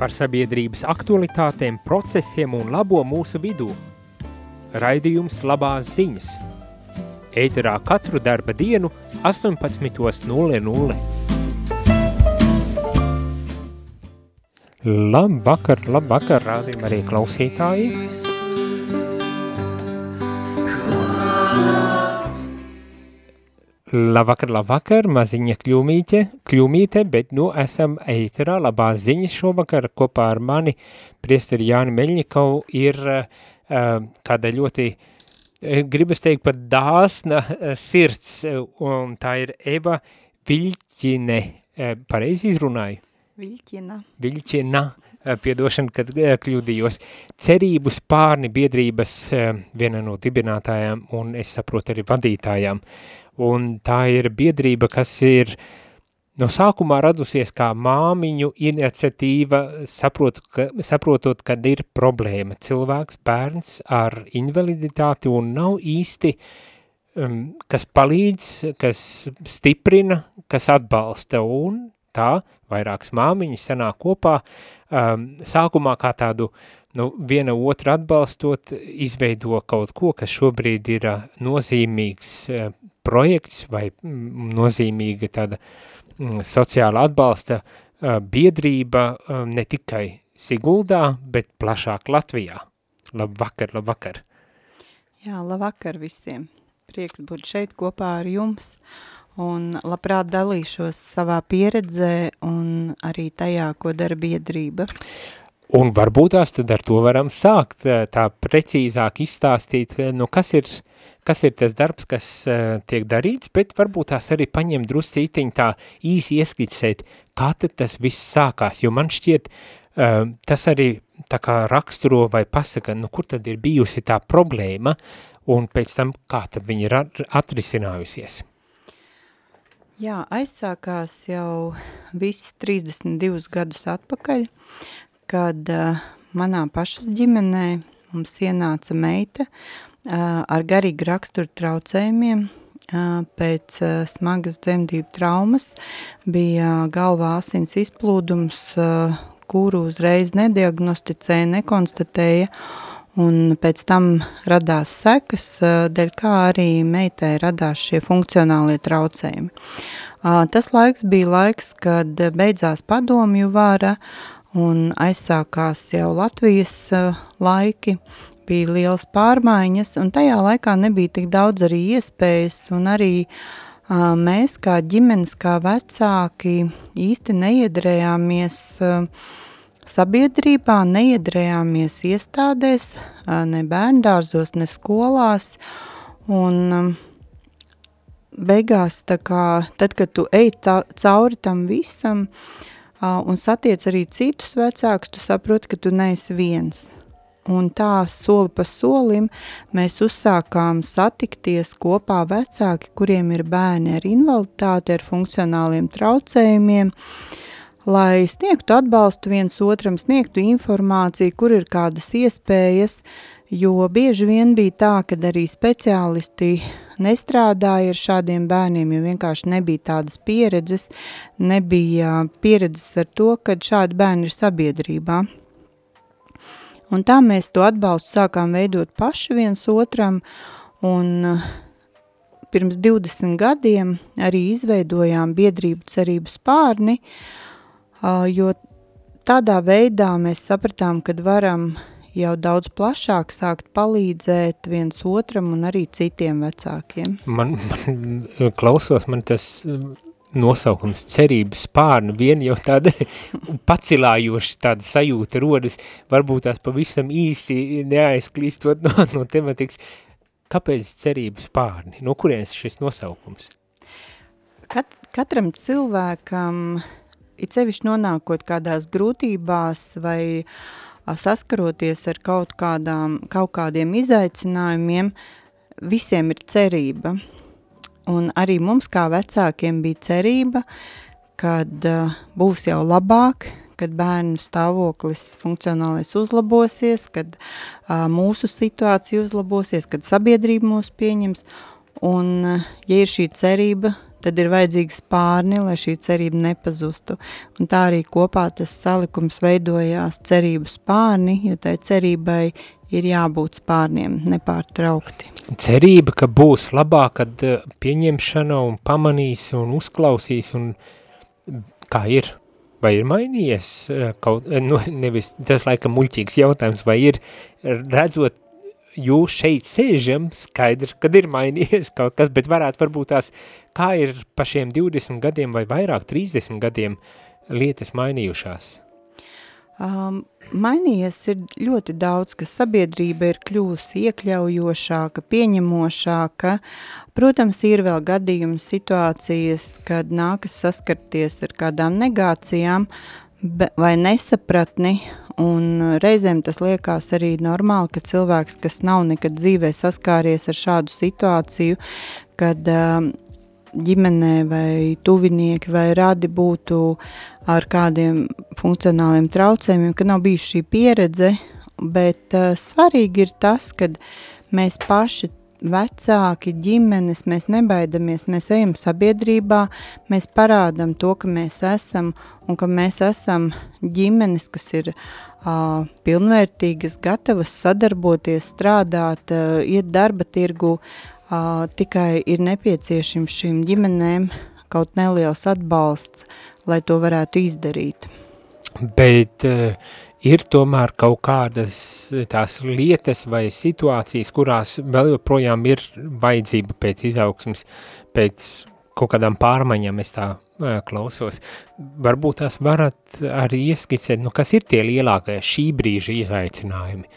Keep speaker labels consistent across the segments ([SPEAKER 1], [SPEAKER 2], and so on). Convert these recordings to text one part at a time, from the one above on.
[SPEAKER 1] par sabiedrības aktualitātēm, procesiem un labo mūsu vidū. Raidījums labās ziņas. Ēterā katru darba dienu 18.00. Labvakar, labvakar, rādījum arī klausītāji. Labvakar, labvakar, maziņa kļūmīte, kļūmīte, bet nu esam eitarā, labās ziņas šovakar kopā ar mani, priesteri Jāni Meļņikovu, ir uh, kāda ļoti, uh, gribas teikt, pat dāsna uh, sirds, un tā ir Eva Viļķine, pareizi izrunāju?
[SPEAKER 2] Viļķina.
[SPEAKER 1] Viļķina, piedošana, kad kļūdījos. Cerību spārni biedrības viena no dibinātājām un es saprotu arī vadītājām un tā ir biedrība, kas ir no sākumā radusies kā māmiņu iniciatīva, saprotu, ka, saprotot, kad ir problēma. Cilvēks, bērns ar invaliditāti un nav īsti, um, kas palīdz, kas stiprina, kas atbalsta. Un tā vairākas māmiņas sanāk kopā, um, sākumā kā tādu nu, viena otru atbalstot, izveido kaut ko, kas šobrīd ir uh, nozīmīgs uh, projekts vai mm, nozīmīga tāda mm, sociāla atbalsta biedrība ne tikai Siguldā, bet plašāk Latvijā. Labvakar, labvakar.
[SPEAKER 2] Jā, labvakar visiem. Prieks būt šeit kopā ar jums un labprāt dalīšos savā pieredzē un arī tajā, ko dara biedrība.
[SPEAKER 1] Un varbūt tās tad ar to varam sākt tā precīzāk izstāstīt, nu kas ir uh, kas ir tas darbs, kas uh, tiek darīts, bet varbūt tās arī paņem druscītiņ tā īsi ieskicēt, kā tad tas viss sākās, jo man šķiet, uh, tas arī tā kā raksturo vai pasaka, nu kur tad ir bijusi tā problēma, un pēc tam kā tad viņi ir atrisinājusies.
[SPEAKER 2] Jā, aizsākās jau viss 32 gadus atpakaļ, kad uh, manā pašas ģimenē mums ienāca meita, ar garīgu raksturu traucējumiem, pēc smagas dzemdību traumas bija galvā asins izplūdums, kuru uzreiz nediagnosticēja, nekonstatēja, un pēc tam radās sekas, dēļ kā arī meitai radās šie funkcionālie traucējumi. Tas laiks bija laiks, kad beidzās padomju vara un aizsākās jau Latvijas laiki, bija liels pārmaiņas, un tajā laikā nebija tik daudz arī iespējas, un arī uh, mēs kā ģimenes, kā vecāki īsti neiedarējāmies uh, sabiedrībā, neiedarējāmies iestādēs, uh, ne bērndārzos, ne skolās, un um, beigās, kā, tad, kad tu ej tā, cauri tam visam, uh, un satiec arī citus vecākus, tu saproti, ka tu neesi viens – Un tā soli pa solim mēs uzsākām satikties kopā vecāki, kuriem ir bērni ar invaliditāti, ar funkcionāliem traucējumiem, lai sniegtu atbalstu viens otram, sniegtu informāciju, kur ir kādas iespējas, jo bieži vien bija tā, ka arī speciālisti nestrādāja ar šādiem bērniem, jo vienkārši nebija tādas pieredzes, nebija pieredzes ar to, kad šādi bērni ir sabiedrībā. Un tā mēs to atbalstu sākām veidot paši viens otram, un uh, pirms 20 gadiem arī izveidojām biedrību cerību spārni, uh, jo tādā veidā mēs sapratām, kad varam jau daudz plašāk sākt palīdzēt viens otram un arī citiem vecākiem.
[SPEAKER 1] Man, man klausos, man tas nosaukums cerības spārnu, vien jau tāda pacilājoša tāda sajūta rodas, varbūt tās pavisam īsi neaizklīstot no, no tematikas. Kāpēc cerības spārni? No kurienes šis nosaukums?
[SPEAKER 2] Kat, katram cilvēkam, it sevišķi nonākot kādās grūtībās vai saskaroties ar kaut, kādām, kaut kādiem izaicinājumiem, visiem ir cerība – Un arī mums kā vecākiem bija cerība, kad uh, būs jau labāk, kad bērnu stāvoklis funkcionālais uzlabosies, kad uh, mūsu situācija uzlabosies, kad sabiedrība mūs pieņems. Un, uh, ja ir šī cerība, tad ir vajadzīgi spārni, lai šī cerība nepazustu. Un tā arī kopā tas salikums veidojās cerību spārni, jo tai cerībai ir jābūt spārniem nepārtraukti.
[SPEAKER 1] Cerība, ka būs labāk, kad eh, pieņemšana un pamanīs un uzklausīs un kā ir? Vai ir mainījies eh, kaut, eh, nu, nevis tas laikam muļķīgs jautājums, vai ir redzot jūs šeit sēžam, skaidrs, kad ir mainījies kaut kas, bet varētu varbūt tās, kā ir pa šiem 20 gadiem vai vairāk 30 gadiem lietas mainījušās?
[SPEAKER 2] Um, mainījies ir ļoti daudz, ka sabiedrība ir kļūsi iekļaujošāka, pieņemošāka. Protams, ir vēl gadījumi situācijas, kad nākas saskarties ar kādām negācijām vai nesapratni, un reizēm tas liekas arī normāli, ka cilvēks, kas nav nekad dzīvē saskāries ar šādu situāciju, kad um, ģimenē vai tuvinieki vai radi būtu ar kādiem funkcionāliem traucējumiem, ka nav bijuši šī pieredze, bet uh, svarīgi ir tas, kad mēs paši vecāki, ģimenes, mēs nebaidamies, mēs ejam sabiedrībā, mēs parādam to, ka mēs esam un ka mēs esam ģimenes, kas ir uh, pilnvērtīgas, gatavas sadarboties, strādāt, uh, iet darba tirgu, uh, tikai ir nepieciešams šīm ģimenēm kaut neliels atbalsts, lai to varētu izdarīt.
[SPEAKER 1] Bet uh, ir tomēr kaut kādas tās lietas vai situācijas, kurās vēl joprojām ir vajadzība pēc izaugsmas, pēc kaut kādām pārmaiņām es tā uh, klausos. Varbūt tās varat arī ieskicēt, nu kas ir tie lielākie šī brīža izaicinājumi.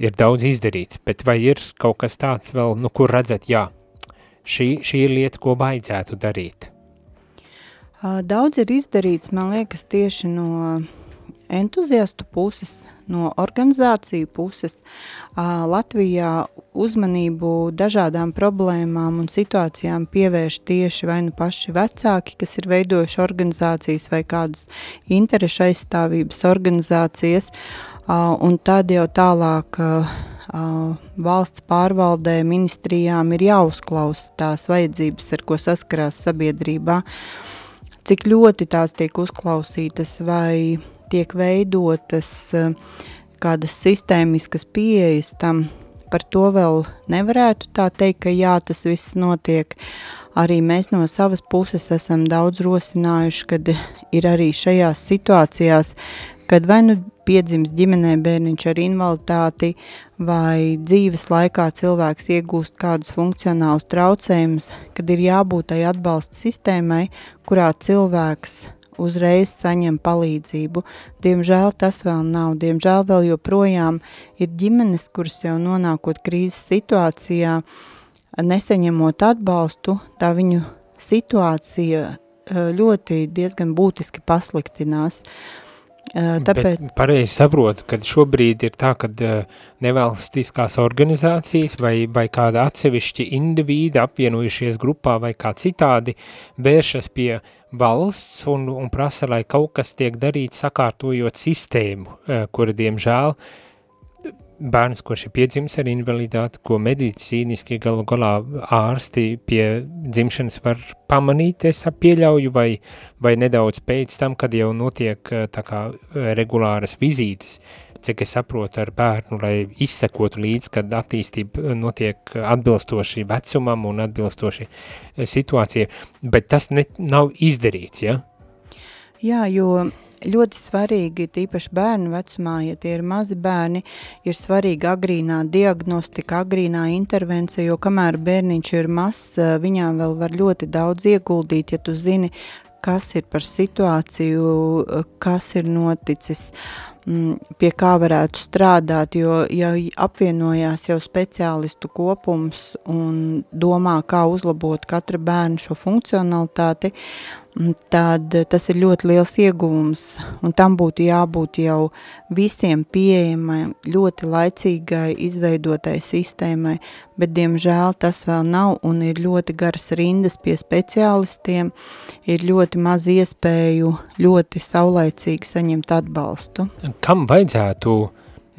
[SPEAKER 1] Ir daudz izdarīts, bet vai ir kaut kas tāds vēl, nu kur redzat, jā, šī, šī ir lieta, ko vajadzētu darīt?
[SPEAKER 2] Daudz ir izdarīts, man liekas, tieši no entuziastu puses, no organizāciju puses. Latvijā uzmanību dažādām problēmām un situācijām pievērš tieši vai nu paši vecāki, kas ir veidojuši organizācijas vai kādas interešu aizstāvības organizācijas, un tad jau tālāk valsts pārvaldē, ministrijām ir jāuzklausa tās vajadzības, ar ko saskarās sabiedrībā, cik ļoti tās tiek uzklausītas vai tiek veidotas eh, kādas sistēmiskas pieejas tam, par to vēl nevarētu tā teikt, ka jā, tas viss notiek. Arī mēs no savas puses esam daudz rosinājuši, kad ir arī šajās situācijās, kad vai nu piedzims ģimenē bērniņš ar invaliditāti vai dzīves laikā cilvēks iegūst kādus funkcionālus traucējumus, kad ir jābūt tai atbalsta sistēmai, kurā cilvēks uzreiz saņem palīdzību. Diemžēl tas vēl nav. Diemžēl vēl joprojām ir ģimenes, kuras jau nonākot krīzes situācijā, nesaņemot atbalstu, tā viņu situācija eh, ļoti diezgan būtiski pasliktinās.
[SPEAKER 1] Tāpēc... Bet pareizi saprotu, ka šobrīd ir tā, ka nevalstiskās organizācijas vai, vai kāda atsevišķi indivīdi apvienojušies grupā vai kā citādi vēršas pie valsts un, un prasa, lai kaut kas tiek darīts sakārtojot sistēmu, kura diemžēl uh, bērns, kurš ir piedzimis ar invaliditāti, ko medicīniski galu galā ārsti pie dzimšanas var pamanīt, es pieļauju, vai, vai nedaudz pēc tam, kad jau notiek eh, tā kā eh, regulāras vizītes, cik es saprotu ar bērnu, lai izsekotu līdz, kad attīstība eh, notiek atbilstoši vecumam un atbilstoši situācijai, bet tas ne, nav izdarīts, ja?
[SPEAKER 2] Jā, jo ļoti svarīgi, tīpaši bērnu vecumā, ja tie ir mazi bērni, ir svarīga agrīnā diagnostika, agrīnā intervencija, jo kamēr bērniņš ir mazs, viņām vēl var ļoti daudz ieguldīt, ja tu zini, kas ir par situāciju, kas ir noticis, mm, pie kā varētu strādāt, jo ja apvienojās jau speciālistu kopums un domā, kā uzlabot katra bērna šo funkcionalitāti, tad tas ir ļoti liels ieguvums, un tam būtu jābūt jau visiem pieejamai, ļoti laicīgai, izveidotai sistēmai, bet diemžēl tas vēl nav, un ir ļoti garas rindas pie speciālistiem, ir ļoti maz iespēju ļoti saulaicīgi saņemt atbalstu.
[SPEAKER 1] Kam vajadzētu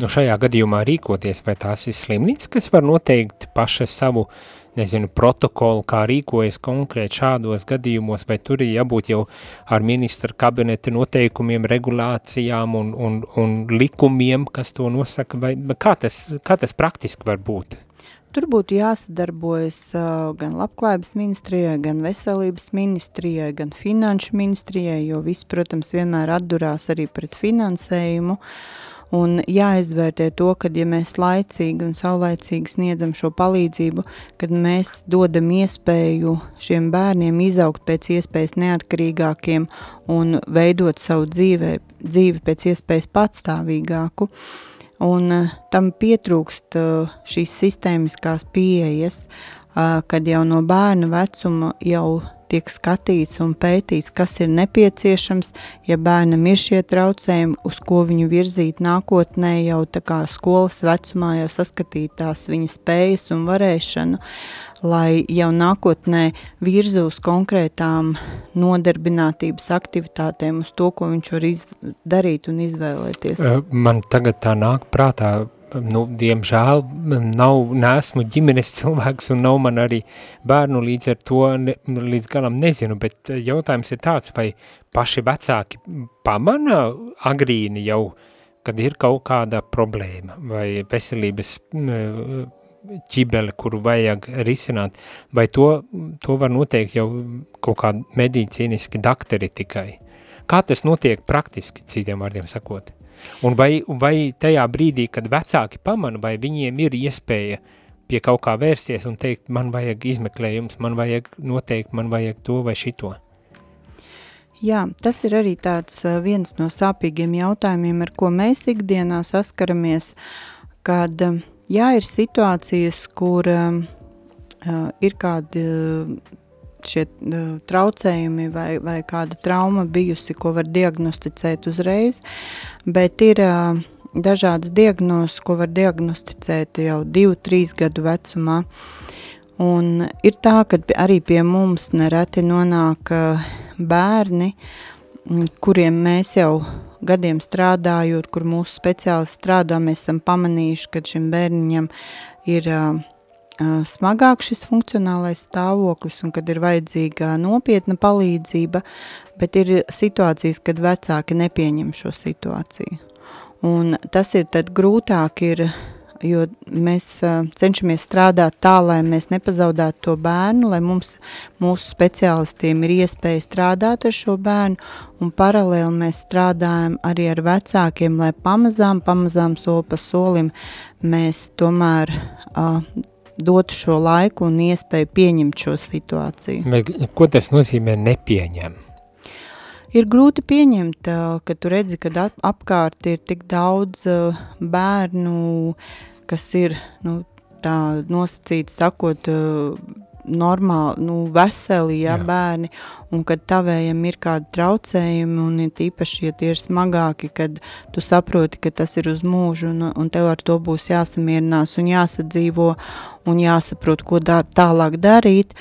[SPEAKER 1] nu, šajā gadījumā rīkoties, vai tās ir slimnīcas, kas var noteikt paša savu nezinu, protokolu, kā rīkojas konkrēti šādos gadījumos, vai tur ir jābūt jau ar ministra kabineta noteikumiem, regulācijām un, un, un likumiem, kas to nosaka, vai kā tas, kā tas praktiski var būt?
[SPEAKER 2] Tur būtu jāsadarbojas uh, gan labklājības ministrijai, gan veselības ministrijai, gan finanšu ministrijai, jo viss, protams, vienmēr atdurās arī pret finansējumu. Uh, un jāizvērtē to, ka ja mēs laicīgi un saulaicīgi sniedzam šo palīdzību, kad mēs dodam iespēju šiem bērniem izaugt pēc iespējas neatkarīgākiem un veidot savu dzīvē, dzīvi pēc iespējas patstāvīgāku, un uh, tam pietrūkst uh, šīs sistēmiskās pieejas, uh, kad jau no bērna vecuma jau tiek skatīts un pētīts, kas ir nepieciešams, ja bērnam ir šie traucējumi, uz ko viņu virzīt nākotnē jau tā kā skolas vecumā jau saskatīt tās viņa spējas un varēšanu, lai jau nākotnē virza uz konkrētām nodarbinātības aktivitātēm, uz to, ko viņš var darīt un izvēlēties.
[SPEAKER 1] Man tagad tā nāk prātā nu, diemžēl nav, neesmu ģimenes cilvēks un nav man arī bērnu līdz ar to ne, līdz galam nezinu, bet jautājums ir tāds, vai paši vecāki pamana agrīni jau, kad ir kaut kāda problēma vai veselības ķibele, kuru vajag risināt, vai to, to var noteikt jau kaut kā medicīniski dakteri tikai. Kā tas notiek praktiski, citiem vārdiem sakot? Un vai, vai tajā brīdī, kad vecāki pamana, vai viņiem ir iespēja pie kaut kā vērsties un teikt, man vajag izmeklējums, man vajag noteikt, man vajag to vai šito?
[SPEAKER 2] Jā, tas ir arī tāds viens no sāpīgiem jautājumiem, ar ko mēs ikdienā saskaramies, kad, jā, ir situācijas, kur uh, ir kādi šie traucējumi vai, vai kāda trauma bijusi, ko var diagnosticēt uzreiz, bet ir dažādas diagnozes, ko var diagnosticēt jau 2-3 gadu vecumā. Un ir tā, ka arī pie mums nereti nonāk bērni, kuriem mēs jau gadiem strādājot, kur mūsu speciālisti strādā, mēs esam pamanījuši, ka šim bērniņam ir uh, smagāk šis funkcionālais stāvoklis un kad ir vajadzīga nopietna palīdzība, bet ir situācijas, kad vecāki nepieņem šo situāciju. Un tas ir tad grūtāk ir, jo mēs cenšamies strādāt tā, lai mēs nepazaudētu to bērnu, lai mums, mūsu speciālistiem ir iespēja strādāt ar šo bērnu, un paralēli mēs strādājam arī ar vecākiem, lai pamazām, pamazām soli pa solim mēs tomēr uh, dotu šo laiku un iespēju pieņemt šo situāciju.
[SPEAKER 1] Bet, ko tas nozīmē nepieņem?
[SPEAKER 2] Ir grūti pieņemt, ka tu redzi, ka apkārt ir tik daudz bērnu, kas ir nu, tā nosacīti sakot, normāli, nu, veseli, ja, Jā. bērni, un kad tavējam ir kādi traucējumi, un ir īpaši, ja tie ir smagāki, kad tu saproti, ka tas ir uz mūžu, un, un tev ar to būs jāsamierinās un jāsadzīvo, un jāsaprot, ko dā, tālāk darīt,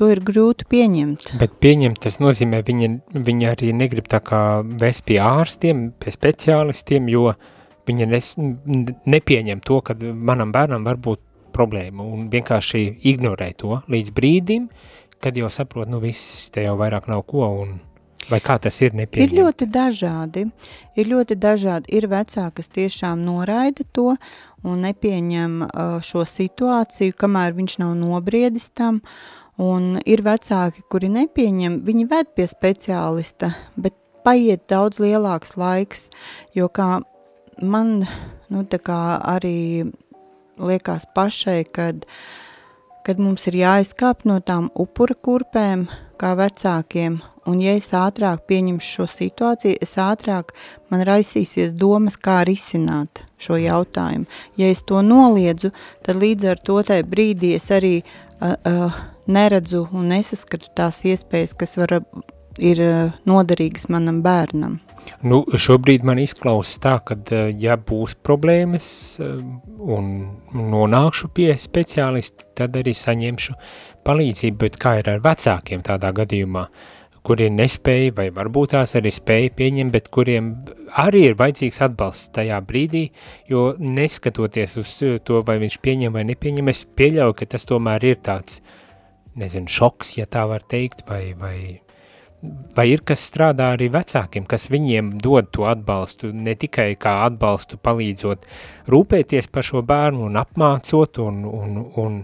[SPEAKER 2] to ir grūti pieņemt.
[SPEAKER 1] Bet pieņemt tas nozīmē, viņi, viņi arī negrib tā kā vest pie ārstiem, pie speciālistiem, jo viņi nes, nepieņem to, ka manam bērnam var būt problēmu un vienkārši ignorē to līdz brīdim, kad jau saprot, nu viss, te jau vairāk nav ko un vai kā tas ir nepieņem?
[SPEAKER 2] Ir ļoti dažādi, ir ļoti dažādi, ir vecāki, kas tiešām noraida to un nepieņem uh, šo situāciju, kamēr viņš nav nobriedis tam, un ir vecāki, kuri nepieņem, viņi ved pie speciālista, bet paiet daudz lielāks laiks, jo kā man, nu tā kā arī liekas pašai, kad, kad mums ir jāizkāp no tām upura kurpēm, kā vecākiem, un ja es ātrāk pieņemšu šo situāciju, es ātrāk man raisīsies domas, kā risināt šo jautājumu. Ja es to noliedzu, tad līdz ar to tajā brīdī es arī uh, uh, neredzu un nesaskatu tās iespējas, kas var, ir uh, noderīgas manam bērnam.
[SPEAKER 1] Nu, šobrīd man izklausās tā, ka, eh, ja būs problēmas eh, un nonākšu pie speciālista, tad arī saņemšu palīdzību, bet kā ir ar vecākiem tādā gadījumā, kuri nespēja vai varbūt tās arī spēja pieņemt, bet kuriem arī ir vajadzīgs atbalsts tajā brīdī, jo neskatoties uz to, vai viņš pieņem vai nepieņem, es pieļauju, ka tas tomēr ir tāds, nezinu, šoks, ja tā var teikt, vai, vai, vai ir kas strādā arī vecākiem, kas viņiem dod to atbalstu, ne tikai kā atbalstu palīdzot rūpēties par šo bērnu un apmācot un, un, un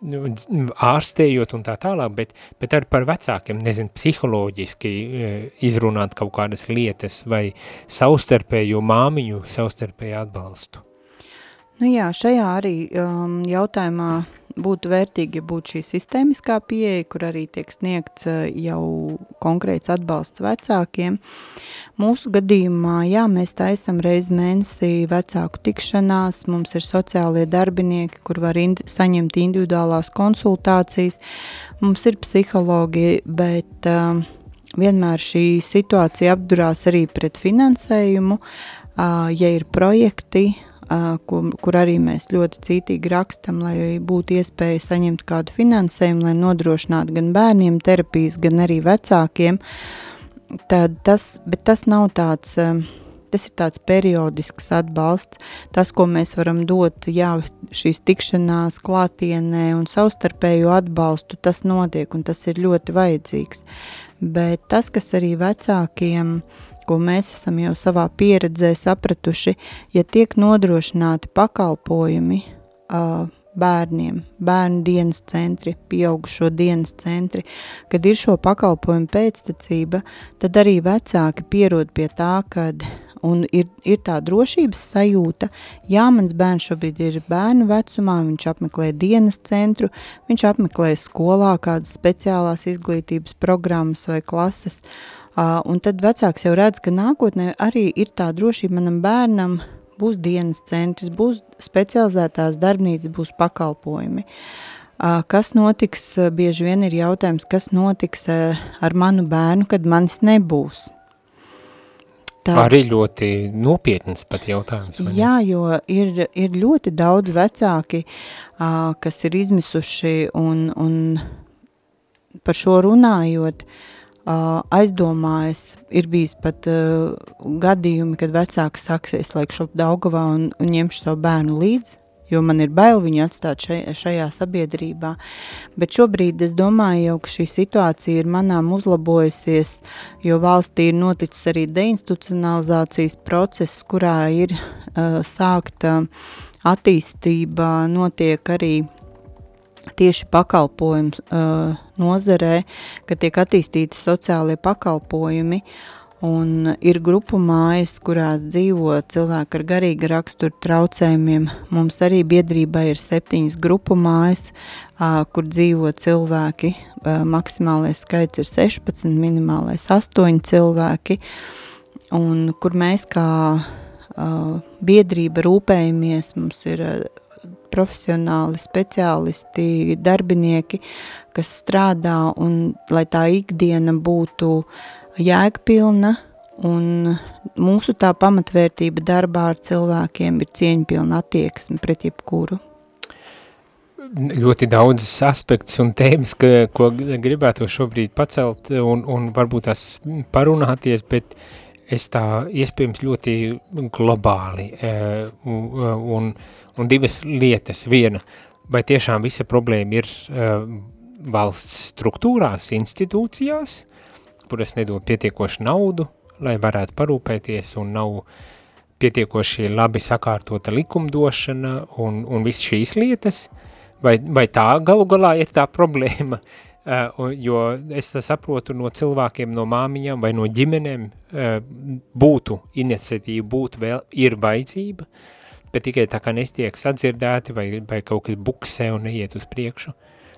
[SPEAKER 1] ārstējot un tā tālāk, bet, bet arī par vecākiem, nezinu, psiholoģiski e, izrunāt kaut kādas lietas vai savstarpējo māmiņu, savstarpēju atbalstu.
[SPEAKER 2] Nu jā, šajā arī um, jautājumā būtu vērtīgi, ja būtu šī sistēmiskā pieeja, kur arī tiek sniegts eh, jau konkrēts atbalsts vecākiem. Mūsu gadījumā, jā, mēs taisam reiz mēnesī vecāku tikšanās, mums ir sociālie darbinieki, kur var indi saņemt individuālās konsultācijas, mums ir psihologi, bet uh, vienmēr šī situācija apdurās arī pret finansējumu, uh, ja ir projekti, kur, kur arī mēs ļoti cītīgi rakstam, lai būtu iespēja saņemt kādu finansējumu, lai nodrošinātu gan bērniem terapijas, gan arī vecākiem. Tad tas, bet tas nav tāds, tas ir tāds periodisks atbalsts. Tas, ko mēs varam dot, jā, šīs tikšanās klātienē un savstarpēju atbalstu, tas notiek un tas ir ļoti vajadzīgs. Bet tas, kas arī vecākiem uh, ko mēs esam jau savā pieredzē sapratuši, ja tiek nodrošināti pakalpojumi uh, bērniem, bērnu dienas centri, pieaugušo dienas centri, kad ir šo pakalpojumu pēctecība, tad arī vecāki pierod pie tā, kad un ir, ir tā drošības sajūta, jā, mans bērns šobrīd ir bērnu vecumā, viņš apmeklē dienas centru, viņš apmeklē skolā kādas speciālās izglītības programmas vai klases, uh, Un tad vecāks jau redz, ka nākotnē arī ir tā drošība manam bērnam, būs dienas centrs, būs specializētās darbnīcas, būs pakalpojumi. Kas notiks, bieži vien ir jautājums, kas notiks ar manu bērnu, kad manis nebūs.
[SPEAKER 1] Tā. Arī ļoti nopietns pat jautājums.
[SPEAKER 2] Jā, jo ir, ir ļoti daudz vecāki, kas ir izmisuši un, un par šo runājot, uh, aizdomājas, ir bijis pat uh, gadījumi, kad vecāks saka, es laikšu Daugavā un, un ņemšu savu bērnu līdzi, jo man ir bail viņu atstāt šai, šajā sabiedrībā. Bet šobrīd es domāju jau, ka šī situācija ir manām uzlabojusies, jo valstī ir noticis arī deinstitucionalizācijas process, kurā ir uh, sākta attīstība, notiek arī tieši pakalpojumu uh, nozarē, ka tiek attīstīti sociālie pakalpojumi, un ir grupu mājas, kurās dzīvo cilvēki ar garīga rakstura traucējumiem. Mums arī biedrībā ir septiņas grupu mājas, uh, kur dzīvo cilvēki, uh, maksimālais skaits ir 16, minimālais 8 cilvēki, un kur mēs kā uh, biedrība rūpējamies, mums ir uh, profesionāli, speciālisti, darbinieki, kas strādā un lai tā ikdiena būtu jēgpilna un mūsu tā pamatvērtība darbā ar cilvēkiem ir cieņpilna attieksme pret jebkuru.
[SPEAKER 1] Ļoti daudz aspektus un tēmas, ka, ko gribētu šobrīd pacelt un, un varbūt tās parunāties, bet es tā iespējams ļoti globāli un, un un divas lietas. Viena, vai tiešām visa problēma ir uh, valsts struktūrās, institūcijās, kuras nedod pietiekoši naudu, lai varētu parūpēties un nav pietiekoši labi sakārtota likumdošana un, un viss šīs lietas, vai, vai tā galu galā ir tā problēma, uh, jo es saprotu no cilvēkiem, no māmiņām vai no ģimenēm uh, būtu iniciatīva, būtu vēl, ir vajadzība, uh, bet tikai tā kā nestiek sadzirdēti vai, vai kaut kas buksē un neiet uz priekšu.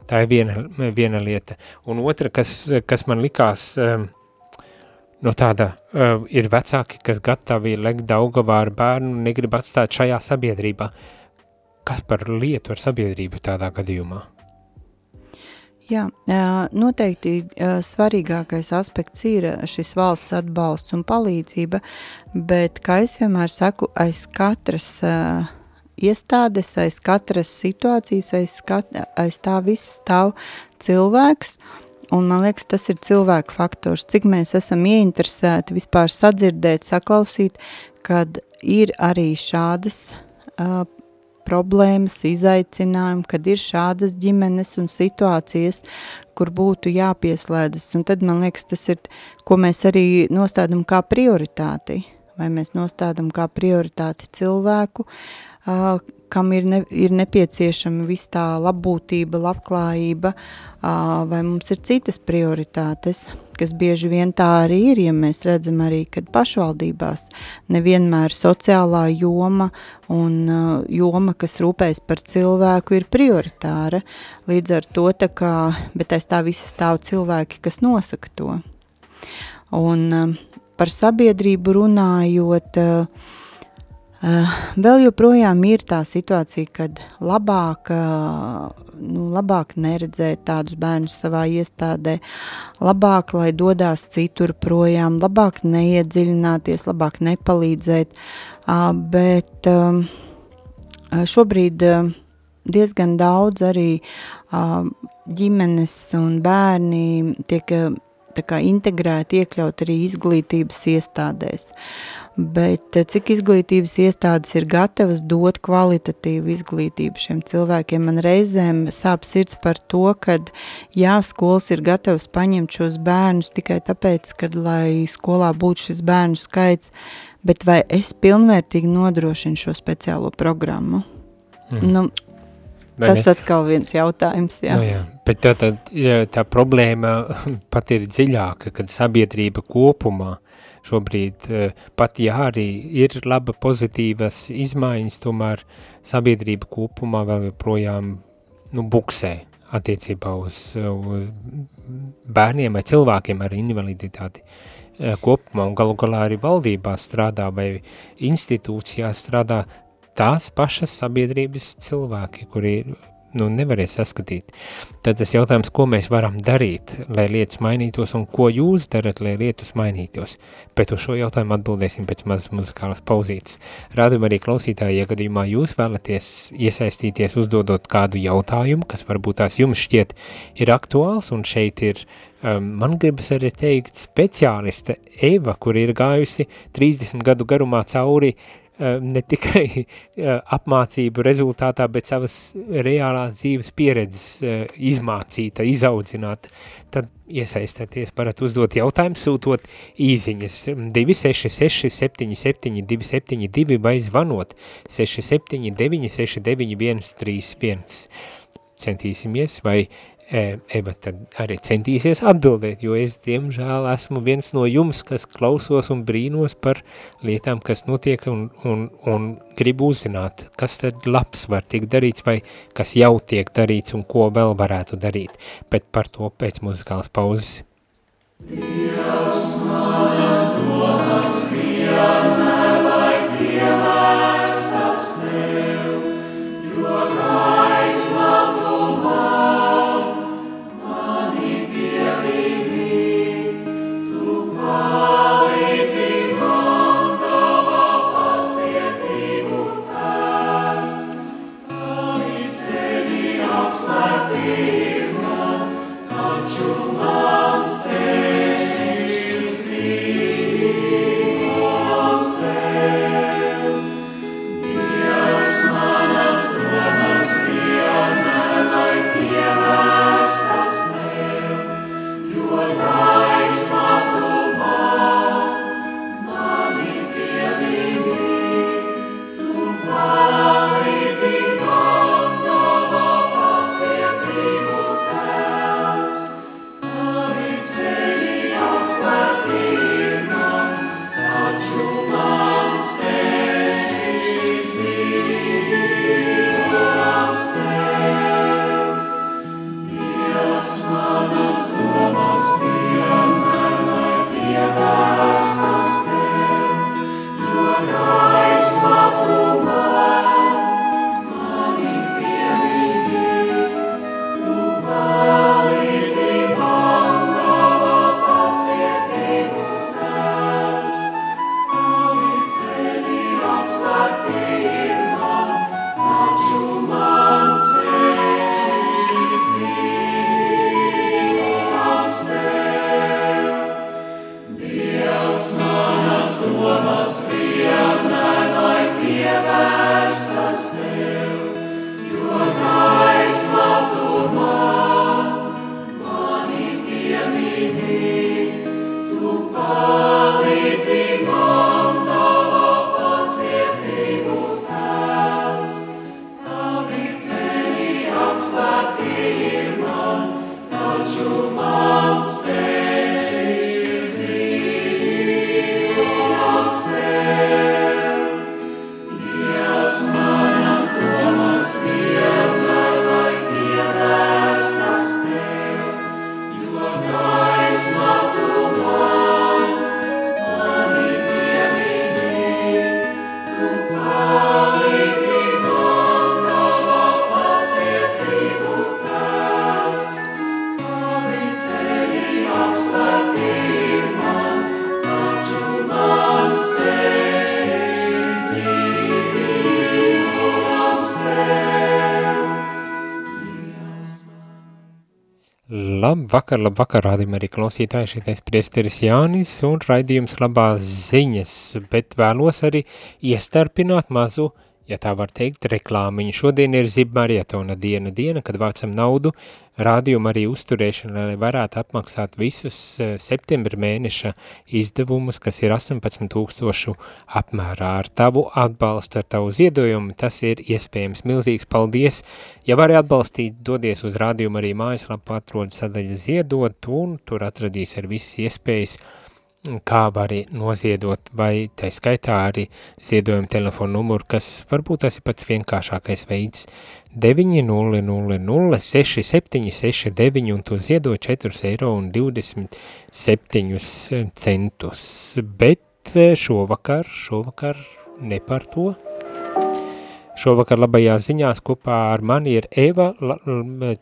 [SPEAKER 1] Tā ir viena, viena lieta. Un otra, kas, kas man likās, um, no tāda, uh, ir vecāki, kas gatavi lekt Daugavā ar bērnu un negrib atstāt šajā sabiedrībā. Kas par lietu ar sabiedrību tādā gadījumā?
[SPEAKER 2] Jā, noteikti svarīgākais aspekts ir šis valsts atbalsts un palīdzība, bet, kā es vienmēr saku, aiz katras iestādes, aiz katras situācijas, aiz, skat, aiz tā viss stāv cilvēks, un man liekas, tas ir cilvēku faktors, cik mēs esam ieinteresēti vispār sadzirdēt, saklausīt, kad ir arī šādas uh, problēmas, izaicinājumi, kad ir šādas ģimenes un situācijas, kur būtu jāpieslēdzas. Un tad man liekas, tas ir, ko mēs arī nostādam kā prioritāti. Vai mēs nostādam kā prioritāti cilvēku, kam ir, ne, ir nepieciešama vis tā labbūtība, labklājība, vai mums ir citas prioritātes, kas bieži vien tā arī ir, ja mēs redzam arī, kad pašvaldībās nevienmēr sociālā joma un joma, kas rūpēs par cilvēku, ir prioritāra. Līdz ar to, tā kā, bet aiz tā visa stāv cilvēki, kas nosaka to. Un par sabiedrību runājot, Uh, vēl joprojām ir tā situācija, kad labāk, uh, nu, labāk neredzēt tādus bērnus savā iestādē, labāk, lai dodās citur projām, labāk neiedziļināties, labāk nepalīdzēt, uh, bet šobrīd diezgan daudz arī ģimenes un bērni tiek tā kā integrēti, iekļaut arī izglītības iestādēs. Bet eh, cik izglītības iestādes ir gatavas dot kvalitatīvu izglītību šiem cilvēkiem, man reizēm sāp sirds par to, kad jā, skolas ir gatavas paņemt šos bērnus tikai tāpēc, kad lai skolā būtu šis bērnu skaits, bet vai es pilnvērtīgi nodrošinu šo speciālo programmu? Mm. Nu, Tas atkal viens jautājums, jā.
[SPEAKER 1] Nu, jā. Bet tā, tā, tā problēma pat ir dziļāka, kad sabiedrība kopumā šobrīd eh, pat jā arī ir laba pozitīvas izmaiņas, tomēr sabiedrība kopumā vēl joprojām nu, buksē attiecībā uz, uz bērniem vai cilvēkiem ar invaliditāti eh, kopumā un galu galā arī valdībā strādā vai institūcijā strādā tās pašas sabiedrības cilvēki, kuri nu, nevarēs saskatīt. Tad tas jautājums, ko mēs varam darīt, lai lietas mainītos, un ko jūs darat, lai lietas mainītos. Bet uz šo jautājumu atbildēsim pēc mazas muzikālas pauzītes. Rādījumā arī klausītāji, ja gadījumā jūs vēlaties iesaistīties, uzdodot kādu jautājumu, kas varbūt tās jums šķiet ir aktuāls, un šeit ir um, man gribas arī teikt speciāliste Eva, kur ir gājusi 30 gadu garumā cauri Eh, ne tikai eh, apmācību rezultātā, bet savas reālās dzīves pieredzes eh, izmācīta, izaudzināta, tad iesaistieties, varat uzdot jautājumu, sūtot īziņas 266 77 272 vai zvanot 679 691 31. Centīsimies, vai Eva tad arī centīsies atbildēt, jo es, diemžēl, esmu viens no jums, kas klausos un brīnos par lietām, kas notiek un, un, un gribu uzzināt, kas tad labs var tikt darīts vai kas jau tiek darīts un ko vēl varētu darīt, bet par to pēc muzikālas pauzes. Dievs manas domas vienmēr, lai pievērst tev, jo gaismā tu man. Labvakar, labvakar, rādījumā arī klausītāji, šitais priesteris Jānis un raidījums labās ziņas, bet vēlos arī iestarpināt mazu ja tā var teikt, reklāmiņu. Šodien ir Zibmarietona diena, diena, kad vācam naudu rādījumu arī uzturēšanu, lai varētu apmaksāt visus eh, septembra mēneša izdevumus, kas ir 18 tūkstošu apmērā. Ar tavu atbalstu, ar tavu ziedojumu, tas ir iespējams. Milzīgs paldies! Ja vari atbalstīt, dodies uz rādījumu arī mājaslapu atrod sadaļu ziedot, un tur atradīs ar visas iespējas, kā var noziedot, vai tā skaitā arī ziedojuma telefonu numuru, kas varbūt tas ir pats vienkāršākais veids. 900 6769 un to ziedot 4 eiro un 27 centus, bet eh, šovakar, šovakar ne par to. Šovakar labajās ziņās kopā ar mani ir Eva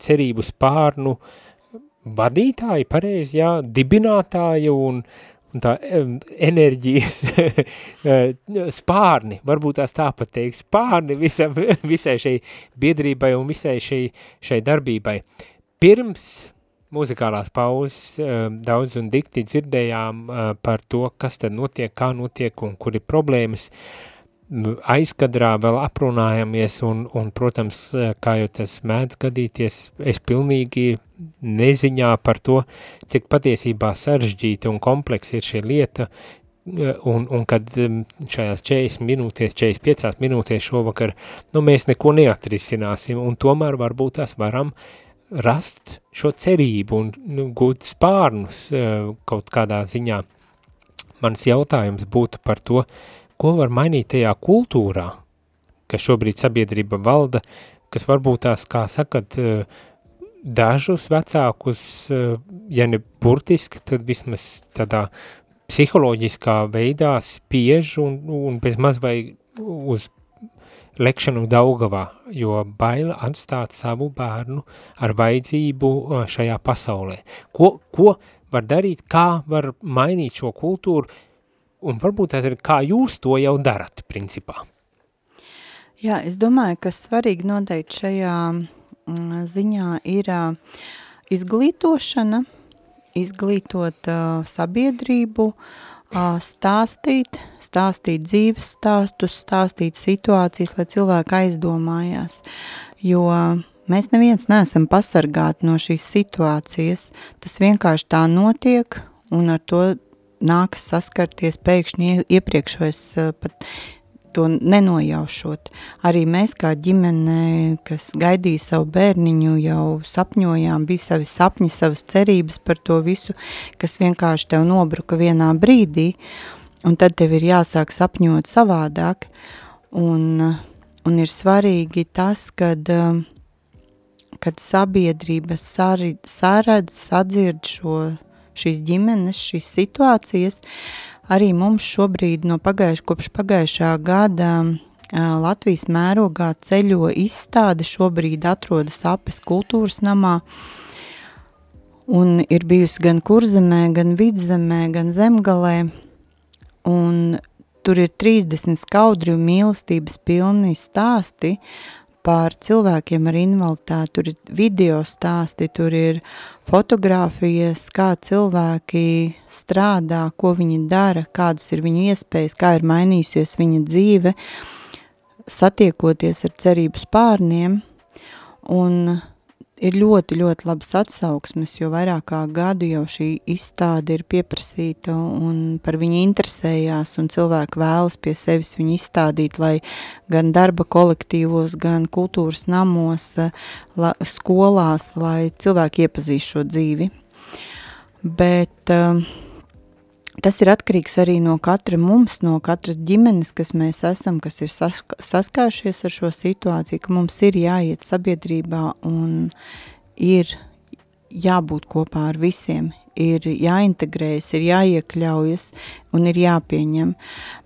[SPEAKER 1] cerību spārnu vadītāji, pareizi, jā, dibinātāji un, un tā enerģijas eh, spārni, varbūt tās tāpat teiks, spārni visam, visai šai biedrībai un visai šai, šai darbībai. Pirms muzikālās pauzes daudz un dikti dzirdējām eh, par to, kas tad notiek, kā notiek un kuri problēmas aizkadrā vēl aprunājamies un, un, protams, kā jau tas mēdz gadīties, es pilnīgi neziņā par to, cik patiesībā sarežģīta un kompleksa ir šī lieta, un, un kad šajās 40 minūtēs, 45 minūtēs šovakar, nu mēs neko neatrisināsim, un tomēr varbūt tās varam rast šo cerību un nu, gūt spārnus kaut kādā ziņā. Mans jautājums būtu par to, uh, ko var mainīt tajā kultūrā, kas šobrīd sabiedrība valda, kas varbūt tās, kā sakat, eh, dažus vecākus, eh, ja ne burtiski, tad vismaz tādā psiholoģiskā veidā spiež un, un bez maz vai uz lekšanu Daugavā, jo baila atstāt savu bērnu ar vajadzību eh, šajā pasaulē. Ko, ko var darīt, kā var mainīt šo kultūru, un varbūt tas ir, kā jūs to jau darat, principā.
[SPEAKER 2] Jā, es domāju, ka svarīgi noteikti šajā mm, ziņā ir izglītošana, izglītot uh, sabiedrību, uh, stāstīt, stāstīt dzīves stāstus, stāstīt situācijas, lai cilvēki aizdomājās, jo mēs neviens neesam pasargāti no šīs situācijas, tas vienkārši tā notiek, un ar to nākas saskarties pēkšņi iepriekš vairs eh, pat to nenojaušot. Arī mēs kā ģimene, kas gaidīja savu bērniņu, jau sapņojām, bija savi sapņi, savas cerības par to visu, kas vienkārši tev nobruka vienā brīdī, un tad tev ir jāsāk sapņot savādāk, un, un ir svarīgi tas, kad, kad sabiedrība saredz, sadzird šo šīs ģimenes, šīs situācijas. Arī mums šobrīd no pagājuš, kopš pagājušā gada Latvijas mērogā ceļo izstāde šobrīd atrodas apes kultūras namā un ir bijusi gan kurzemē, gan vidzemē, gan zemgalē un tur ir 30 skaudri un mīlestības pilni stāsti par cilvēkiem ar invaliditāti, tur ir video stāsti, tur ir fotogrāfijas, kā cilvēki strādā, ko viņi dara, kādas ir viņu iespējas, kā ir mainījusies viņa dzīve, satiekoties ar cerības pārniem, un ir ļoti, ļoti labas atsauksmes, jo vairāk kā gadu jau šī izstāde ir pieprasīta un par viņu interesējās un cilvēki vēlas pie sevis viņu izstādīt, lai gan darba kolektīvos, gan kultūras namos, la, skolās, lai cilvēki iepazīst šo dzīvi. Bet uh, tas ir atkarīgs arī no katra mums, no katras ģimenes, kas mēs esam, kas ir saskāršies ar šo situāciju, ka mums ir jāiet sabiedrībā un ir jābūt kopā ar visiem, ir jāintegrējas, ir jāiekļaujas un ir jāpieņem.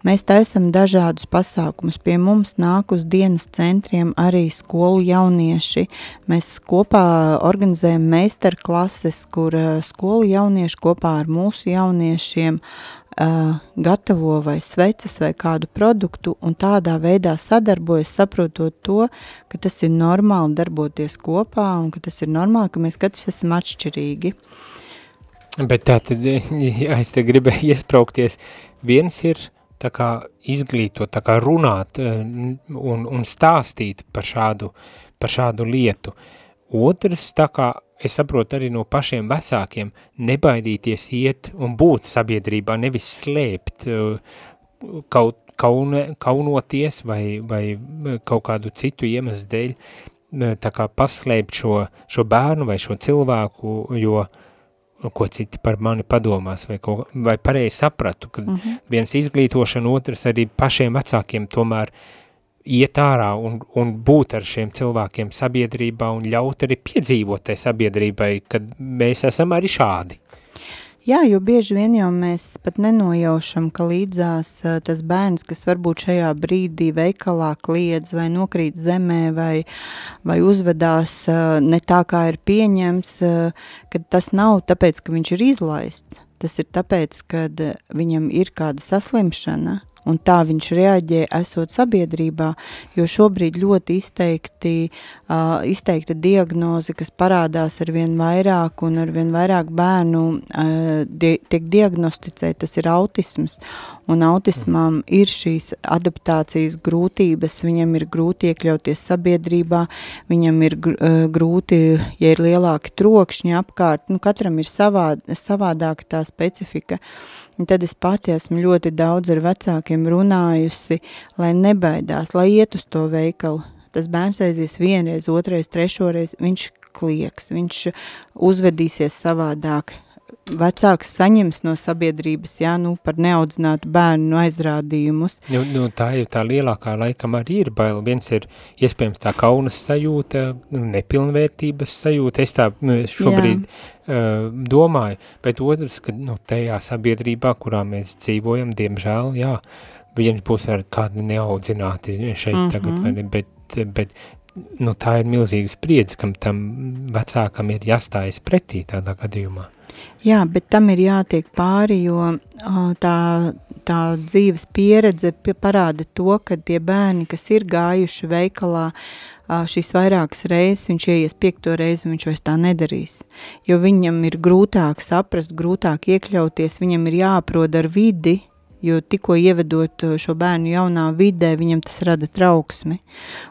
[SPEAKER 2] Mēs taisam dažādus pasākumus. Pie mums nāk uz dienas centriem arī skolu jaunieši. Mēs kopā organizējam meistarklases, kur uh, skolu jaunieši kopā ar mūsu jauniešiem uh, gatavo vai sveces vai kādu produktu un tādā veidā sadarbojas, saprotot to, ka tas ir normāli darboties kopā un ka tas ir normāli, ka mēs katrs esam atšķirīgi.
[SPEAKER 1] Bet tā tad, ja es te gribēju iespraukties, viens ir tā kā izglītot, tā kā runāt eh, un, un stāstīt par šādu, par šādu lietu. Otrs, tā kā es saprotu arī no pašiem vecākiem, nebaidīties iet un būt sabiedrībā, nevis slēpt eh, kaut kaune, kaunoties vai, vai kaut kādu citu iemeslu dēļ, eh, tā kā paslēpt šo, šo bērnu vai šo cilvēku, jo uh, ko citi par mani padomās, vai, ko, vai pareizi sapratu, ka mhm. -huh. viens izglītošana, otrs arī pašiem vecākiem tomēr iet ārā un, un būt ar šiem cilvēkiem sabiedrībā un ļaut arī piedzīvot tai sabiedrībai, kad mēs esam arī šādi.
[SPEAKER 2] Jā, jo bieži vien jau mēs pat nenojaušam, ka līdzās tas bērns, kas varbūt šajā brīdī veikalā kliedz vai nokrīt zemē vai, vai uzvedās ne tā, kā ir pieņemts, ka tas nav tāpēc, ka viņš ir izlaists. Tas ir tāpēc, ka viņam ir kāda saslimšana, un tā viņš reaģē esot sabiedrībā, jo šobrīd ļoti izteikti, uh, izteikta diagnoze, kas parādās ar vien vairāk un ar vien vairāk bērnu uh, die, tiek diagnosticēt, tas ir autisms, un autismam ir šīs adaptācijas grūtības, viņam ir grūti iekļauties sabiedrībā, viņam ir uh, grūti, ja ir lielāki trokšņi apkārt, nu katram ir savā, savādāka tā specifika, uh, Un tad es pati esmu ļoti daudz ar vecākiem runājusi, lai nebaidās, lai iet uz to veikalu. Tas bērns aizies vienreiz, otrais, trešoreiz, viņš klieks, viņš uzvedīsies savādāk, vecāks saņems no sabiedrības, jā, nu, par neaudzinātu bērnu aizrādījumus.
[SPEAKER 1] Nu, nu, tā ir tā lielākā laikam arī ir baila. Viens ir iespējams tā kaunas sajūta, nu, nepilnvērtības sajūta, es tā nu, šobrīd uh, domāju, bet otrs, ka nu, tajā sabiedrībā, kurā mēs dzīvojam, diemžēl, jā, viens būs ar kādi neaudzināti šeit mm -hmm. tagad, ne, bet, bet nu, tā ir milzīga spriedze, kam tam vecākam ir jāstājas pretī tādā gadījumā.
[SPEAKER 2] Jā, bet tam ir jātiek pāri, jo tā, tā dzīves pieredze parāda to, ka tie bērni, kas ir gājuši veikalā, šīs vairākas reizes, viņš ieies piekto reizi un viņš vairs tā nedarīs. Jo viņam ir grūtāk saprast, grūtāk iekļauties, viņam ir jāaprod ar vidi, jo tikko ievedot uh, šo bērnu jaunā vidē, viņam tas rada trauksmi,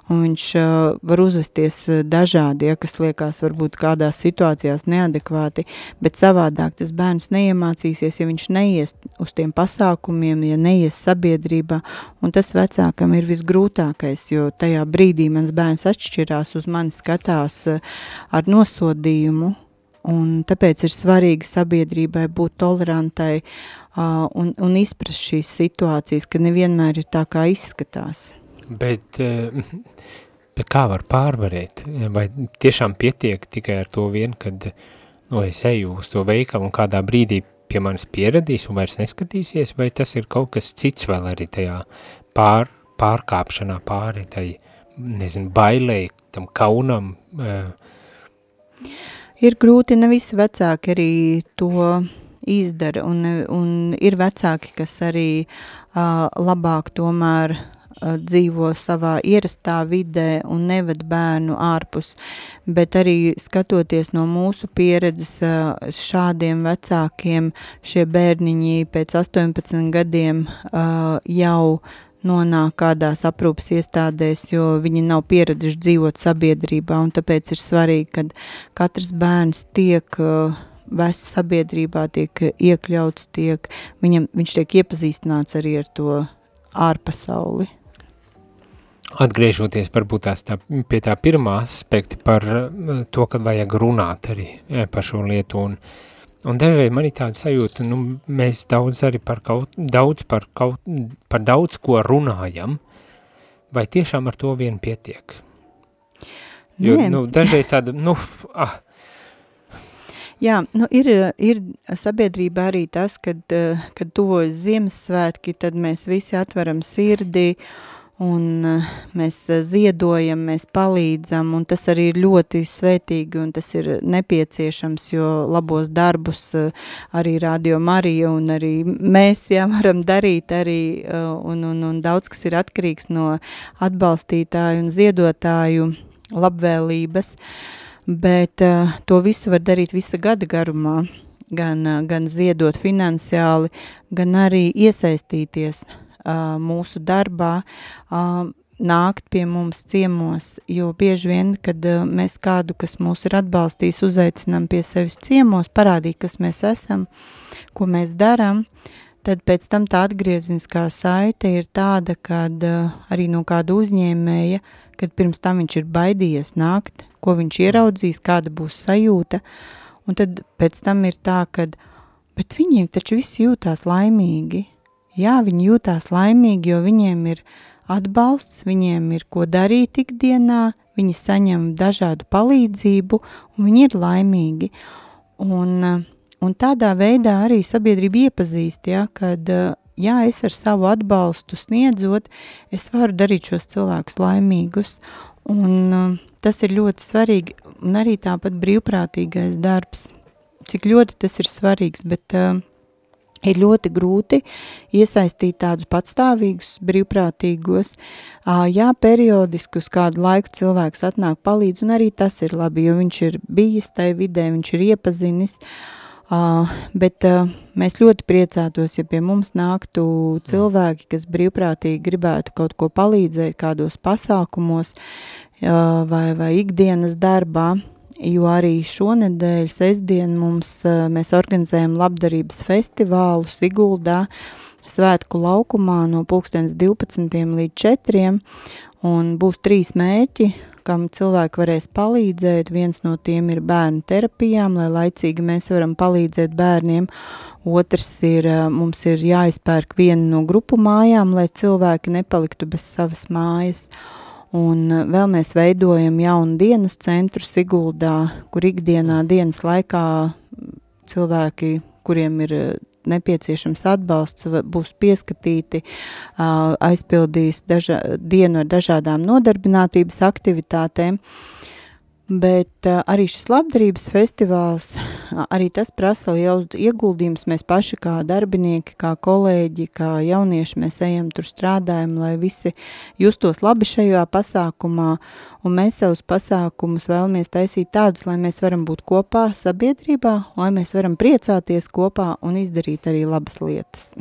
[SPEAKER 2] un viņš uh, var uzvesties uh, dažādi, ja, kas liekas varbūt kādās situācijās neadekvāti, bet savādāk tas bērns neiemācīsies, ja viņš neies uz tiem pasākumiem, ja neies sabiedrībā, un tas vecākam ir visgrūtākais, jo tajā brīdī mans bērns atšķirās uz mani skatās ar nosodījumu, un tāpēc ir svarīgi sabiedrībai būt tolerantai un, un izprast šīs situācijas, ka nevienmēr ir tā, kā izskatās.
[SPEAKER 1] Bet, bet kā var pārvarēt? Vai tiešām pietiek tikai ar to vien, kad nu, es eju uz to veikalu un kādā brīdī pie manis pieradīs un vairs neskatīsies, vai tas ir kaut kas cits vēl arī tajā pār, pārkāpšanā pāri, tai, nezinu, bailēji, tam kaunam? Uh,
[SPEAKER 2] ir grūti, ne visi vecāki arī to izdara, un, un ir vecāki, kas arī uh, labāk tomēr uh, dzīvo savā ierastā vidē un neved bērnu ārpus, bet arī skatoties no mūsu pieredzes uh, šādiem vecākiem, šie bērniņi pēc 18 gadiem uh, jau nonāk kādās aprūpas iestādēs, jo viņi nav pieraduši dzīvot sabiedrībā, un tāpēc ir svarīgi, kad katrs bērns tiek uh, vests sabiedrībā, tiek iekļauts, tiek, viņam, viņš tiek iepazīstināts arī ar to ārpasauli.
[SPEAKER 1] Atgriežoties varbūt tās tā, pie tā pirmā aspekta par to, ka vajag runāt arī par šo lietu un, un dažreiz man ir tāda sajūta, nu, mēs daudz arī par kaut, daudz par kaut, par daudz ko runājam, vai tiešām ar to vien pietiek? Jo, Nē. nu, dažreiz tāda, nu, ah,
[SPEAKER 2] Jā, nu ir, ir sabiedrība arī tas, kad, kad tuvojas Ziemassvētki, tad mēs visi atveram sirdī un mēs ziedojam, mēs palīdzam, un tas arī ir ļoti svētīgi, un tas ir nepieciešams, jo labos darbus arī Radio Marija un arī mēs, jā, varam darīt arī, un, un, un daudz, kas ir atkarīgs no atbalstītāju un ziedotāju labvēlības, uh, bet uh, to visu var darīt visa gada garumā, gan, uh, gan ziedot finansiāli, gan arī iesaistīties uh, mūsu darbā, uh, nākt pie mums ciemos, jo bieži vien, kad uh, mēs kādu, kas mūs ir atbalstījis, uzaicinām pie sevis ciemos, parādīt, kas mēs esam, ko mēs daram, tad pēc tam tā atgrieziniskā saite ir tāda, kad uh, arī no kāda uzņēmēja, kad pirms tam viņš ir baidījies nākt, ko viņš ieraudzīs, kāda būs sajūta, un tad pēc tam ir tā, ka, viņiem taču visi jūtās laimīgi. Jā, viņi jūtās laimīgi, jo viņiem ir atbalsts, viņiem ir ko darīt ikdienā, viņi saņem dažādu palīdzību, un viņi ir laimīgi. Un, un tādā veidā arī sabiedrība iepazīst, ja, kad jā, es ar savu atbalstu sniedzot, es varu darīt šos cilvēkus laimīgus. Un tas ir ļoti svarīgi, un arī tāpat brīvprātīgais darbs, cik ļoti tas ir svarīgs, bet uh, ir ļoti grūti iesaistīt tādus patstāvīgus brīvprātīgos. Uh, jā, periodiski uz kādu laiku cilvēks atnāk palīdz, un arī tas ir labi, jo viņš ir bijis tai vidē, viņš ir iepazinis, uh, bet mēs ļoti priecātos, ja pie mums nāktu cilvēki, kas brīvprātīgi gribētu kaut ko palīdzēt kādos pasākumos, vai, vai ikdienas darbā, jo arī šonedēļ, sestdien, mums, mēs organizējam labdarības festivālu Siguldā, svētku laukumā no pulkstens 12 līdz 4, un būs trīs mērķi, kam cilvēki varēs palīdzēt. Viens no tiem ir bērnu terapijām, lai laicīgi mēs varam palīdzēt bērniem. Otrs ir, mums ir jāizpērk viena no grupu mājām, lai cilvēki nepaliktu bez savas mājas. Un eh, vēl mēs veidojam jaunu dienas centru Siguldā, kur ikdienā dienas laikā cilvēki, kuriem ir eh, nepieciešams atbalsts, būs pieskatīti, aizpildīs daža, dienu ar dažādām nodarbinātības aktivitātēm. Bet uh, arī šis labdarības festivāls, arī tas prasa lielu ieguldījums. Mēs paši kā darbinieki, kā kolēģi, kā jaunieši, mēs ejam tur strādājam, lai visi justos labi šajā pasākumā. Un mēs savus pasākumus vēlamies taisīt tādus, lai mēs varam būt kopā sabiedrībā, lai mēs varam priecāties kopā un izdarīt arī labas lietas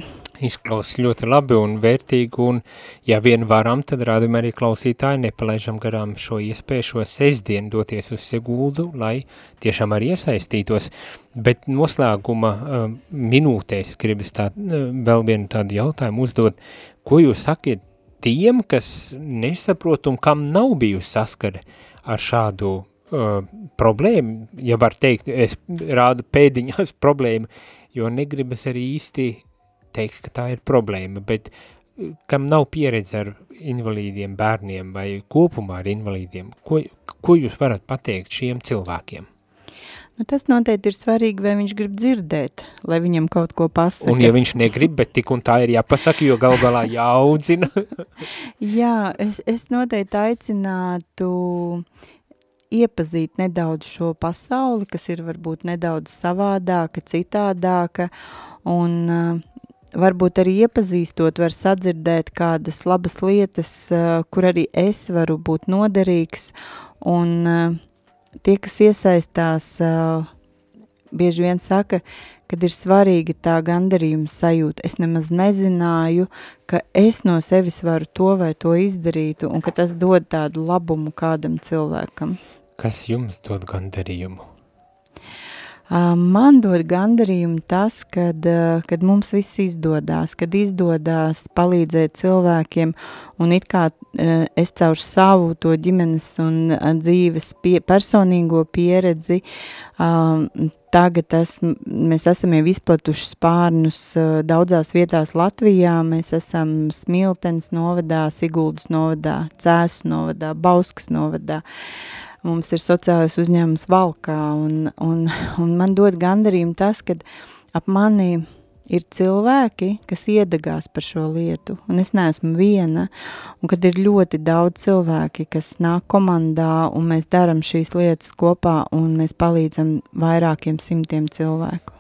[SPEAKER 1] izklausās ļoti labi un vērtīgi, un ja vien varam, tad rādam arī klausītāji nepalaižam garām šo iespēju šo sestdienu doties uz Seguldu, lai tiešām arī iesaistītos, bet noslēguma uh, minūtēs gribas tā, uh, vēl vienu tādu jautājumu uzdot, ko jūs sakiet tiem, kas nesaprot un kam nav bijusi saskare ar šādu uh, problēmu, ja var teikt, es rādu pēdiņās problēmu, jo negribas arī īsti teikt, ka tā ir problēma, bet eh, kam nav pieredze ar invalīdiem bērniem vai kopumā ar invalīdiem, ko, ko jūs varat pateikt šiem cilvēkiem?
[SPEAKER 2] Nu, tas noteikti ir svarīgi, vai viņš grib dzirdēt, lai viņam kaut ko pasaka.
[SPEAKER 1] Un ja viņš negrib, bet tik un tā ir jāpasaka, jo gal galā jāaudzina.
[SPEAKER 2] Jā, es, es noteikti aicinātu iepazīt nedaudz šo pasauli, kas ir varbūt nedaudz savādāka, citādāka, un uh, varbūt arī iepazīstot, var sadzirdēt kādas labas lietas, kur arī es varu būt noderīgs, un tie, kas iesaistās, bieži vien saka, kad ir svarīga tā gandarījuma sajūta. Es nemaz nezināju, ka es no sevis varu to vai to izdarīt, un ka tas dod tādu labumu kādam cilvēkam.
[SPEAKER 1] Kas jums dod gandarījumu?
[SPEAKER 2] Man dod gandarījumu tas, kad, kad mums viss izdodas, kad izdodas palīdzēt cilvēkiem, un it kā es caur savu to ģimenes un dzīves pie, personīgo pieredzi, tagad es, mēs esam jau izplatuši spārnus daudzās vietās Latvijā, mēs esam Smiltens novadā, Siguldas novadā, Cēsu novadā, Bauskas novadā, uh, mums ir sociālais uzņēmums valkā, un, un, un man dod gandarījumu tas, ka ap mani ir cilvēki, kas iedegās par šo lietu, un es neesmu viena, un kad ir ļoti daudz cilvēki, kas nāk komandā, un mēs daram šīs lietas kopā, un mēs palīdzam vairākiem simtiem cilvēku.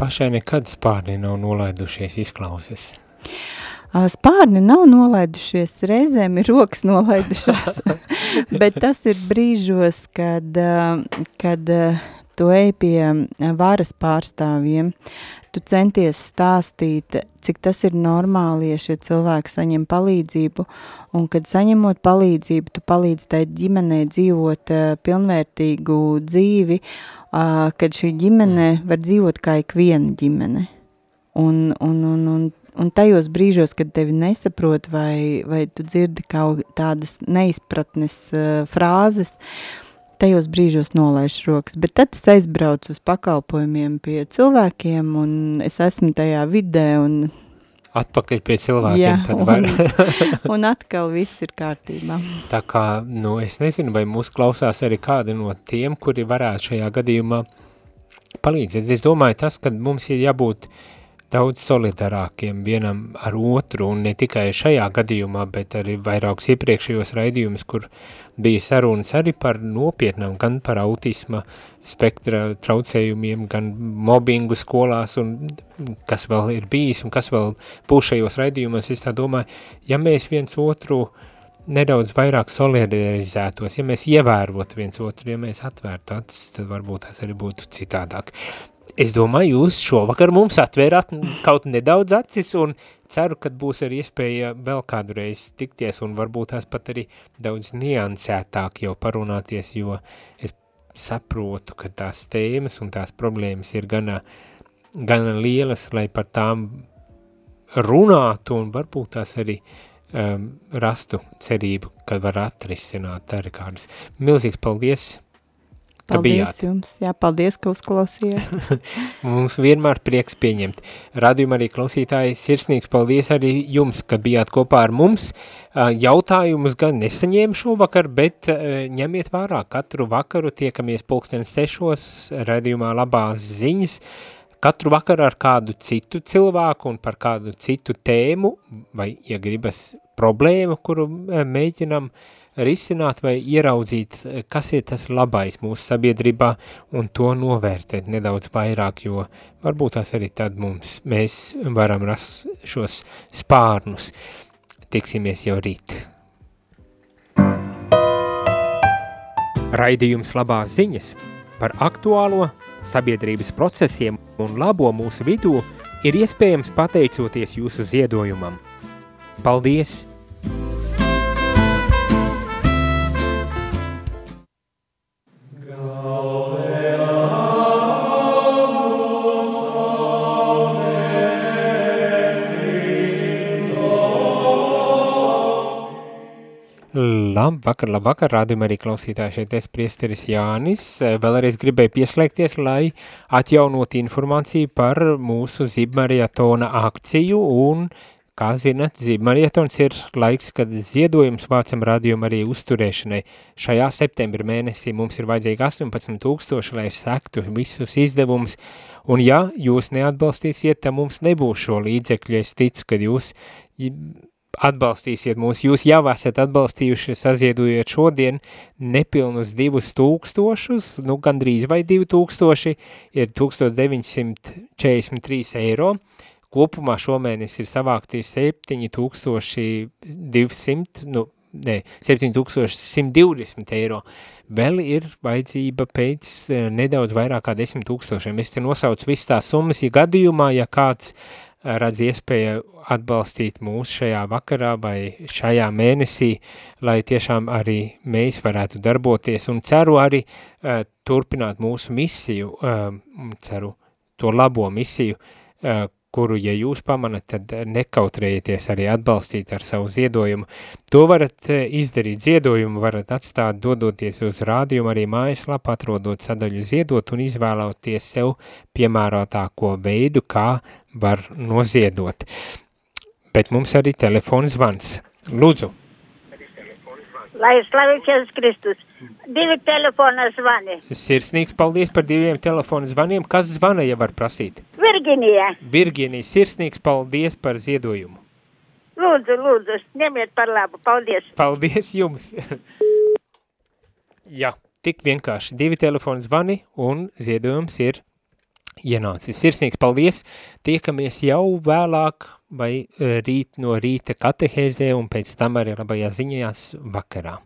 [SPEAKER 1] Pašai nekad spārni nav nolaidušies izklausas.
[SPEAKER 2] Spārni nav nolaidušies, reizēm ir rokas nolaidušās, bet tas ir brīžos, kad, kad tu ej pie varas pārstāvjiem, tu centies stāstīt, cik tas ir normāli, ja šie cilvēki saņem palīdzību, un kad saņemot palīdzību, tu palīdzi tai ģimenei dzīvot pilnvērtīgu dzīvi, kad šī ģimene var dzīvot kā ikviena ģimene. Un, un, un, un Un tajos brīžos, kad tevi nesaprot vai, vai tu dzirdi kaut tādas neizpratnes uh, frāzes, tajos brīžos nolaiž rokas. Bet tad es aizbraucu uz pakalpojumiem pie cilvēkiem un es esmu tajā vidē un
[SPEAKER 1] atpakaļ pie cilvēkiem, Jā, tad var.
[SPEAKER 2] un, un atkal viss ir kārtībā.
[SPEAKER 1] Tā kā, nu, es nezinu, vai mūs klausās arī kādi no tiem, kuri varētu šajā gadījumā palīdzēt. Es domāju, tas, ka mums ir jābūt uh, daudz solidārākiem vienam ar otru, un ne tikai šajā gadījumā, bet arī vairākus iepriekšējos raidījumus, kur bija sarunas arī par nopietnām, gan par autisma spektra traucējumiem, gan mobbingu skolās, un kas vēl ir bijis, un kas vēl būs šajos raidījumos, es tā domāju, ja mēs viens otru nedaudz vairāk solidarizētos, ja mēs ievērotu viens otru, ja mēs atvērtu acis, tad varbūt tas arī būtu citādāk. Es domāju, jūs šovakar mums atvērāt kaut nedaudz acis un ceru, ka būs arī iespēja vēl kādu reizi tikties un varbūt tās pat arī daudz niansētāk jau parunāties, jo es saprotu, ka tās tēmas un tās problēmas ir gana, gana lielas, lai par tām runātu un varbūt tās arī um, rastu cerību, ka var atrisināt arī kādas. Milzīgs paldies!
[SPEAKER 2] Ka paldies bijāt. jums, jā, paldies, ka uzklausījāt.
[SPEAKER 1] Mums vienmēr prieks pieņemt. Radījuma arī klausītāji, sirsnīgs paldies arī jums, ka bijāt kopā ar mums. Jautājumus gan nesaņēmu šovakar, bet ņemiet vārā katru vakaru tiekamies pulksten sešos radījumā labās ziņas, katru vakaru ar kādu citu cilvēku un par kādu citu tēmu, vai, ja gribas problēmu, kuru mēģinam uh, risināt vai ieraudzīt, kas ir tas labais mūsu sabiedrībā un to novērtēt nedaudz vairāk, jo varbūt tās arī tad mums, mēs varam rast šos spārnus. Tiksimies jau rīt. Raidījums labās ziņas par aktuālo sabiedrības procesiem un labo mūsu vidū ir iespējams pateicoties jūsu ziedojumam. Paldies! Labvakar, labvakar, rādījumā arī klausītāji šeit es priesteris Jānis. Vēlreiz gribēju pieslēgties, lai atjaunot informāciju par mūsu Zibmariatona akciju un, kā zinat, Zibmariatons ir laiks, kad ziedojums vācam rādījumu arī uzturēšanai. Šajā septembra mēnesī mums ir vajadzīgi 18 tūkstoši, lai sektu visus izdevumus, un ja jūs neatbalstīsiet, tad mums nebūs šo līdzekļu. Es ticu, ka jūs atbalstīsiet mūs, jūs jau esat atbalstījuši, saziedojot šodien nepilnus divus tūkstošus, nu gandrīz vai divi tūkstoši, ir 1943 eiro, kopumā šomēnes ir savākti 7200, nu ne, 7120 eiro. Vēl ir vajadzība pēc nedaudz vairāk kā 10 tūkstošiem. Es te nosaucu visas tās summas, ja gadījumā, ja kāds redz iespēju atbalstīt mūs šajā vakarā vai šajā mēnesī, lai tiešām arī mēs varētu darboties un ceru arī uh, turpināt mūsu misiju, uh, ceru to labo misiju, uh, kuru, ja jūs pamanat, tad nekautrējieties arī atbalstīt ar savu ziedojumu. To varat izdarīt. Ziedojumu varat atstāt, dodoties uz rādījumu arī mājaslapā, atrodot sadaļu ziedot un izvēloties sev piemērotāko veidu, kā var noziedot. Bet mums arī telefons zvans. Lūdzu!
[SPEAKER 3] Lai slavēts Jēzus Kristus. Divi telefona zvani.
[SPEAKER 1] Sirsnīgs paldies par diviem telefona zvaniem. Kas zvana, ja var prasīt?
[SPEAKER 3] Virginija.
[SPEAKER 1] Virginija, sirsnīgs paldies par ziedojumu.
[SPEAKER 3] Lūdzu, lūdzu, ņemiet par labu. Paldies.
[SPEAKER 1] Paldies jums. Jā, tik vienkārši divi telefona zvani un ziedojums ir ienācis. Sirsnīgs paldies, tiekamies jau vēlāk vai rīt no rīta katehēzē un pēc tam arī labajā ziņajās vakarā.